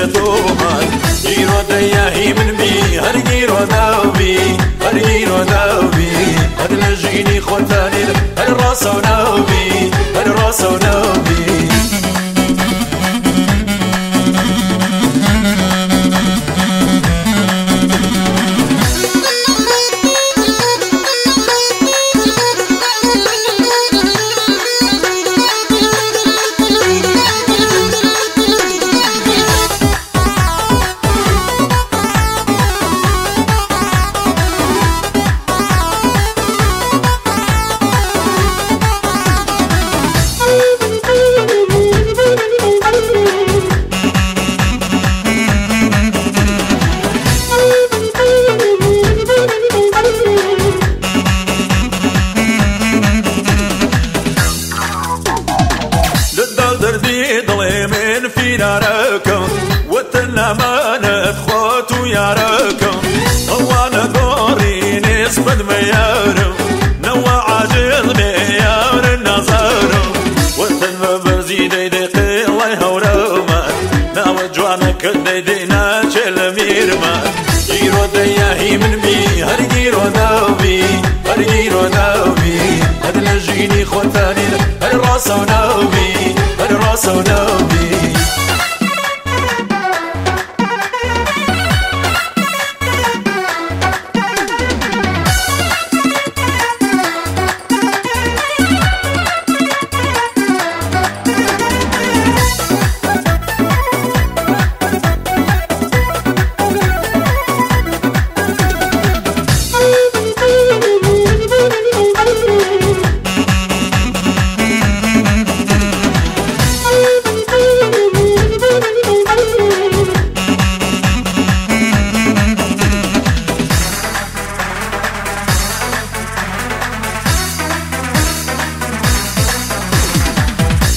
شتومان گیرو دیاهی هر گیرو داوی هر گیرو داوی. هر راسو ياركم وتنامانة خوت وياركم وأنا دوري نسبة ميارم نوى عاجل ميار النظر وتن برزي دي دي قيلي هورما ناوى جوانك دي دي ناچل ميرما جيرو دياهي من بي هر جيرو داوي هر جيرو داوي هر لجيني خوتاني هر راسو ناوي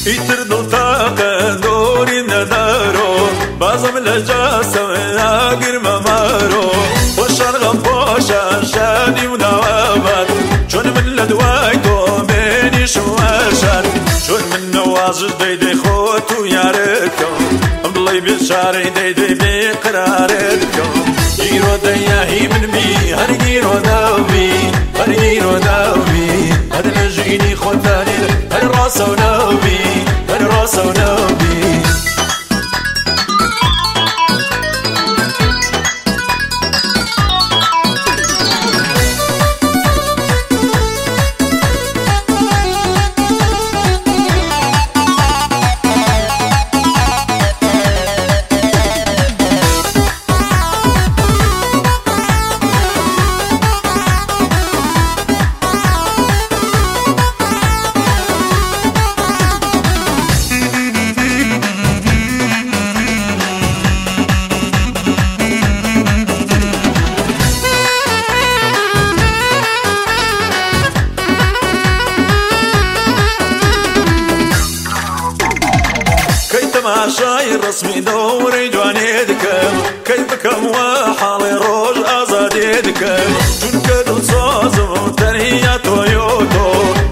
يتر طاقة دوري ندارو بازم لجاسم ناقر ممارو وشان غبوشا شادي ودوابات شون من لدوايتو بيني شواشات شون من نواز دي دي خوتو ياركم امضلي بشاري دي دي بقراركم جيرو دياهي من بي هر جيرو داوي هر جيرو داوي هر نجيني خوتاني هر راسو ناوي so no تماشای رسمی دوري جواني دكم كيفكم وحالي روج ازادي دكم چونك دل سازم تنهي تويوتو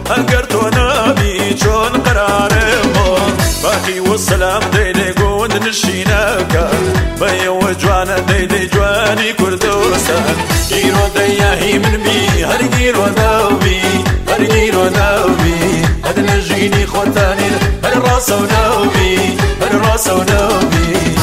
هنقرتو نبي چون قرارمو باقي والسلام ديدي قوند نشيناك. بي وجوانا ديدي جواني كردوسان جيرو دياهي من بي. هر جيرو داوي هر جيرو داوي هد نجيني خوتاني هر راسو ناوي so no me